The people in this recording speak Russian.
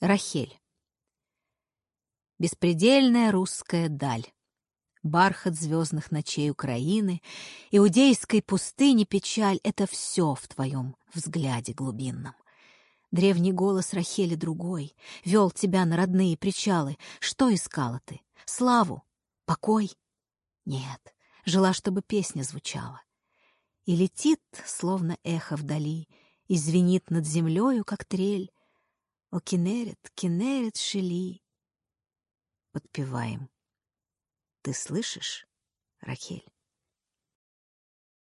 Рахель. Беспредельная русская даль. Бархат звездных ночей Украины, Иудейской пустыни печаль — это все в твоем взгляде глубинном. Древний голос Рахели другой, Вел тебя на родные причалы. Что искала ты? Славу? Покой? Нет, жила, чтобы песня звучала. И летит, словно эхо вдали, И звенит над землею, как трель, о, кинерет, кинерет, шели. Подпеваем. Ты слышишь, Рахель?